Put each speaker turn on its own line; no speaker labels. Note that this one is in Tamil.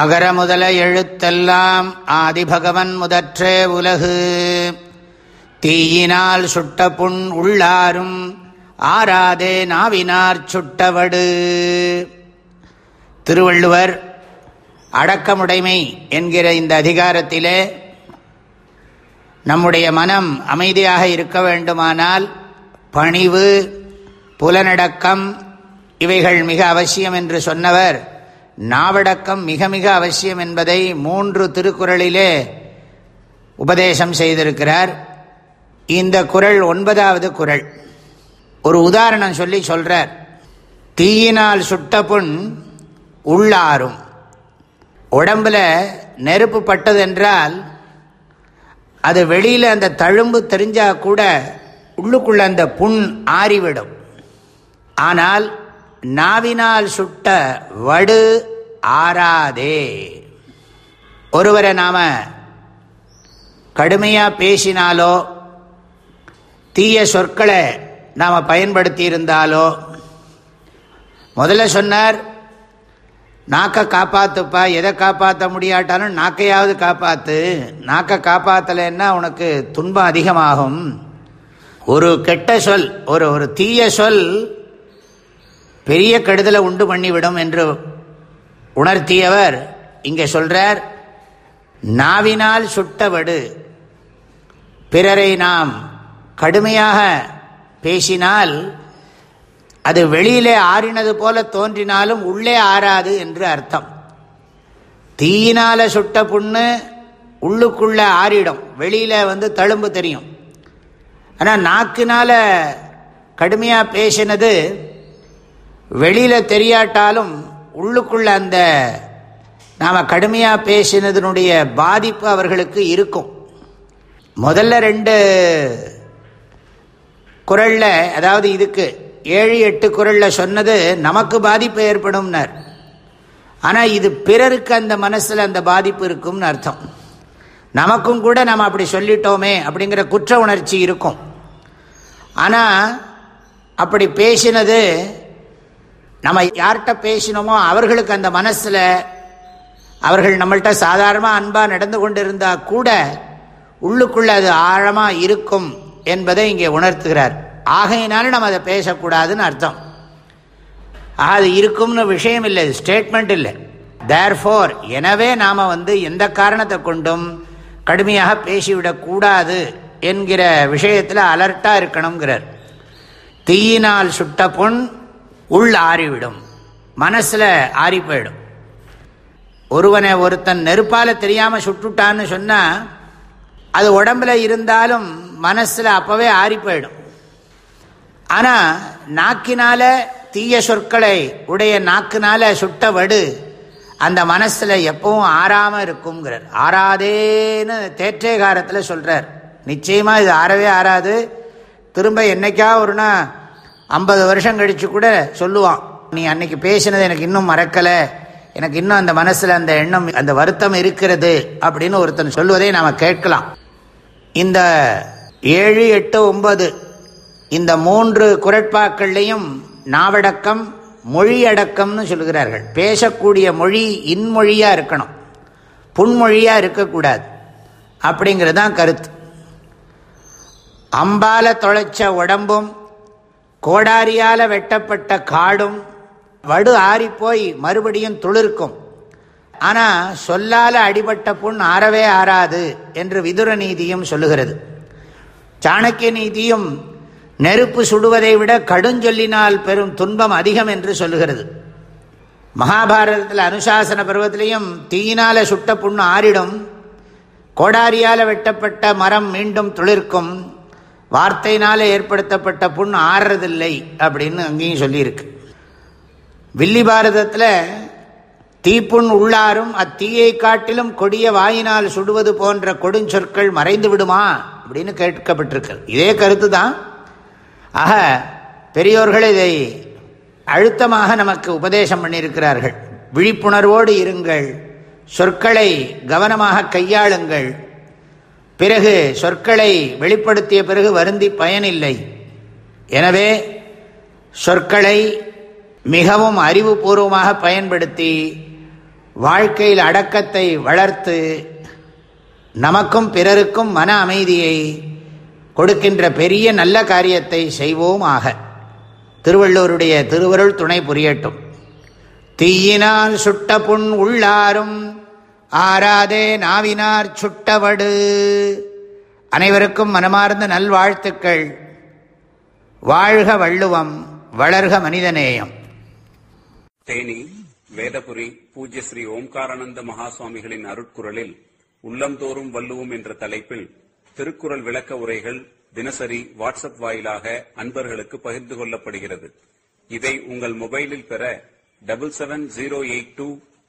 அகர முதல எழுத்தெல்லாம் ஆதிபகவன் முதற்றே உலகு தீயினால் சுட்ட புண் உள்ளாரும் ஆராதே நாவினார் சுட்டவடு திருவள்ளுவர் அடக்கமுடைமை என்கிற இந்த அதிகாரத்திலே நம்முடைய மனம் அமைதியாக இருக்க வேண்டுமானால் பணிவு புலனடக்கம் இவைகள் மிக அவசியம் என்று சொன்னவர் நாவடக்கம் மிக மிக அவசியம் என்பதை மூன்று திருக்குறளிலே உபதேசம் செய்திருக்கிறார் இந்த குரல் ஒன்பதாவது குரல் ஒரு உதாரணம் சொல்லி சொல்கிறார் தீயினால் சுட்ட புண் உள்ளாரும் உடம்பில் நெருப்பு பட்டதென்றால் அது வெளியில் அந்த தழும்பு தெரிஞ்சால் கூட உள்ளுக்குள்ள அந்த புண் ஆறிவிடும் ஆனால் நாவினால் சுட்ட வடு ஆறாதே ஒருவரை நாம் கடுமையாக பேசினாலோ தீய சொற்களை நாம் பயன்படுத்தி இருந்தாலோ முதல்ல சொன்னார் நாக்கை காப்பாற்றுப்பா எதை காப்பாற்ற முடியாட்டாலும் நாக்கையாவது காப்பாற்று நாக்கை காப்பாத்தலைன்னா உனக்கு துன்பம் அதிகமாகும் ஒரு கெட்ட சொல் ஒரு ஒரு தீய சொல் பெரிய கெடுதலை உண்டு பண்ணிவிடும் என்று உணர்த்தியவர் இங்கே சொல்கிறார் நாவினால் சுட்டவடு பிறரை நாம் கடுமையாக பேசினால் அது வெளியிலே ஆறினது போல தோன்றினாலும் உள்ளே ஆறாது என்று அர்த்தம் தீயினால சுட்ட புண்ணு உள்ளுக்குள்ள ஆறிடும் வெளியில வந்து தழும்பு தெரியும் ஆனால் நாக்குனால கடுமையாக பேசினது வெளியில் தெரியாட்டாலும் உள்ளுக்குள்ள அந்த நாம் கடுமையாக பேசினதனுடைய பாதிப்பு அவர்களுக்கு இருக்கும் முதல்ல ரெண்டு குரலில் அதாவது இதுக்கு ஏழு எட்டு குரலில் சொன்னது நமக்கு பாதிப்பு ஏற்படும்னார் ஆனால் இது பிறருக்கு அந்த மனசில் அந்த பாதிப்பு இருக்கும்னு அர்த்தம் நமக்கும் கூட நம்ம அப்படி சொல்லிட்டோமே அப்படிங்கிற குற்ற உணர்ச்சி இருக்கும் ஆனால் அப்படி பேசினது நம்ம யார்கிட்ட பேசினோமோ அவர்களுக்கு அந்த மனசில் அவர்கள் நம்மள்கிட்ட சாதாரணமாக அன்பாக நடந்து கொண்டு இருந்தால் கூட உள்ளுக்குள்ளே அது ஆழமாக இருக்கும் என்பதை இங்கே உணர்த்துகிறார் ஆகையினாலும் நம்ம அதை பேசக்கூடாதுன்னு அர்த்தம் அது இருக்கும்னு விஷயம் இல்லை ஸ்டேட்மெண்ட் இல்லை தேர்ஃபோர் எனவே நாம் வந்து எந்த காரணத்தை கொண்டும் கடுமையாக பேசிவிடக்கூடாது என்கிற விஷயத்தில் அலர்ட்டாக இருக்கணுங்கிறார் தீயினால் சுட்ட பொன் உள் ஆறிவிடும் மனசில் ஆறி போயிடும் ஒருவனை ஒருத்தன் நெருப்பால் தெரியாமல் சுட்டுட்டான்னு சொன்னால் அது உடம்புல இருந்தாலும் மனசில் அப்போவே ஆறி போயிடும் ஆனால் நாக்கினால் தீய சொற்களை உடைய நாக்குனால் சுட்ட வடு அந்த மனசில் எப்பவும் ஆறாமல் இருக்குங்கிறார் ஆறாதேன்னு தேற்றே காரத்தில் சொல்கிறார் நிச்சயமாக இது ஆறவே ஆறாது திரும்ப என்னைக்கா ஒருனா ஐம்பது வருஷம் கழித்து கூட சொல்லுவான் நீ அன்னைக்கு பேசினது எனக்கு இன்னும் மறக்கலை எனக்கு இன்னும் அந்த மனசில் அந்த எண்ணம் அந்த வருத்தம் இருக்கிறது அப்படின்னு ஒருத்தன் சொல்லுவதை நாம் கேட்கலாம் இந்த ஏழு எட்டு ஒன்பது இந்த மூன்று குரட்பாக்கள்லையும் நாவடக்கம் மொழி அடக்கம்னு சொல்கிறார்கள் பேசக்கூடிய மொழி இன்மொழியாக இருக்கணும் புன்மொழியாக இருக்கக்கூடாது அப்படிங்கிறது தான் கருத்து அம்பால தொலைச்ச உடம்பும் கோடாரியால் வெட்டப்பட்ட காடும் வடு ஆறிப்போய் மறுபடியும் துளிர்க்கும் ஆனால் சொல்லால் அடிபட்ட புண் ஆறவே ஆறாது என்று விதுர நீதியும் சொல்லுகிறது சாணக்கிய நீதியும் நெருப்பு சுடுவதை விட கடுஞ்சொல்லினால் பெரும் துன்பம் அதிகம் என்று சொல்லுகிறது மகாபாரதத்தில் அனுசாசன பருவத்திலையும் தீயினால் சுட்ட புண் ஆறிடும் கோடாரியால் வெட்டப்பட்ட மரம் மீண்டும் துளிர்க்கும் வார்த்தையினால ஏற்படுத்தப்பட்ட புண் ஆறுறதில்லை அப்படின்னு அங்கேயும் சொல்லியிருக்கு வில்லி பாரதத்தில் தீப்புண் உள்ளாரும் அத்தீயை காட்டிலும் கொடிய வாயினால் சுடுவது போன்ற கொடுஞ்சொற்கள் மறைந்து விடுமா அப்படின்னு கேட்கப்பட்டிருக்கு இதே கருத்து தான் ஆக பெரியோர்கள் இதை அழுத்தமாக நமக்கு உபதேசம் பண்ணியிருக்கிறார்கள் விழிப்புணர்வோடு இருங்கள் சொற்களை கவனமாக கையாளுங்கள் பிறகு சொற்களை வெளிப்படுத்திய பிறகு வருந்தி பயனில்லை எனவே சொற்களை மிகவும் அறிவுபூர்வமாக பயன்படுத்தி வாழ்க்கையில் அடக்கத்தை வளர்த்து நமக்கும் பிறருக்கும் மன அமைதியை கொடுக்கின்ற பெரிய நல்ல காரியத்தை செய்வோம் ஆக திருவள்ளூருடைய திருவருள் துணை புரியட்டும் தீயினால் சுட்ட புண் உள்ளாரும் ஆராதே நாவினார் சுட்டவடு அனைவருக்கும் மனமார்ந்த நல்வாழ்த்துக்கள் வாழ்க வள்ளுவம் வளர்க மனிதநேயம் தேனி வேதபுரி பூஜ்ய ஸ்ரீ ஓம்காரானந்த மகாசுவாமிகளின் அருட்குரலில் உள்ளந்தோறும் வள்ளுவோம் என்ற தலைப்பில் திருக்குறள் விளக்க உரைகள் தினசரி வாட்ஸ்அப் வாயிலாக அன்பர்களுக்கு பகிர்ந்து கொள்ளப்படுகிறது இதை உங்கள் மொபைலில் பெற double seven zero eight two